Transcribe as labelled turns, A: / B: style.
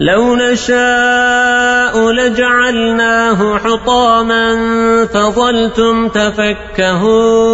A: لو نشاء لجعلناه حطاما فظلتم تفكهون.